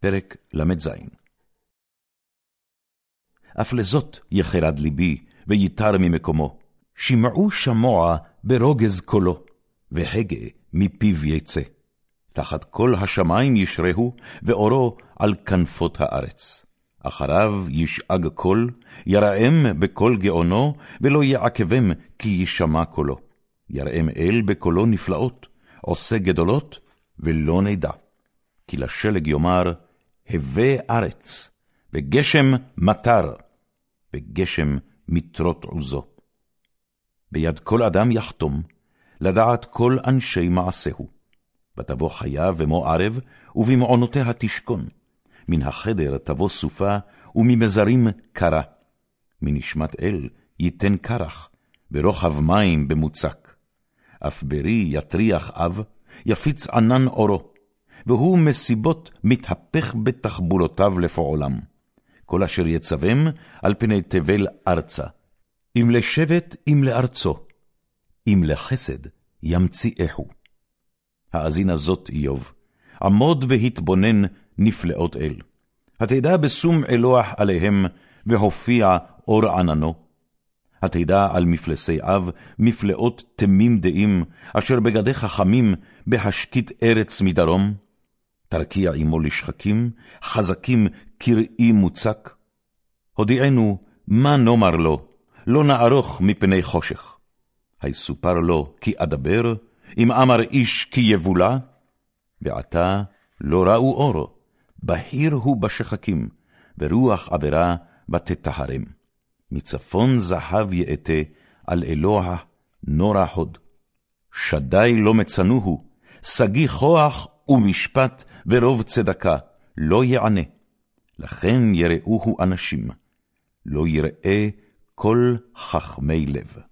פרק ל"ז אף לזאת יחרד ליבי, ויתר ממקומו. שמעו שמוע ברוגז קולו, והגה מפיו יצא. תחת כל השמים ישרהו, ואורו על כנפות הארץ. אחריו ישאג קול, יראם בקול גאונו, ולא יעכבם כי יישמע קולו. יראם אל בקולו נפלאות, עושה גדולות, ולא נדע. כי לשלג יאמר, הווה ארץ, וגשם מטר, וגשם מטרות עוזו. ביד כל אדם יחתום, לדעת כל אנשי מעשהו. ותבוא חיה ומו ערב, ובמעונותיה תשכון. מן החדר תבוא סופה, וממזרים קרה. מנשמת אל ייתן קרח, ורוחב מים במוצק. אף ברי יטריח אב, יפיץ ענן אורו. והוא מסיבות מתהפך בתחבולותיו לפועלם. כל אשר יצבם על פני תבל ארצה. אם לשבט, אם לארצו, אם לחסד, ימציאהו. האזינה זאת, איוב, עמוד והתבונן נפלאות אל. התדע בשום אלוח עליהם, והופיע אור עננו. התדע על מפלסי אב, מפלאות תמים דעים, אשר בגדי חכמים, בהשקיט ארץ מדרום. תרקיע עמו לשחקים, חזקים קראי מוצק. הודיענו, מה נאמר לו, לא נערוך מפני חושך. היסופר לו, כי אדבר, אם אמר איש כי יבולה, ועתה לא ראו אורו, בהיר הוא בשחקים, ורוח עבירה ותטהרם. מצפון זהב יאטה, על אלוה נורא הוד. שדי לא מצנוהו, שגיא כוח ומשפט ורוב צדקה, לא יענה. לכן יראוהו אנשים, לא יראה כל חכמי לב.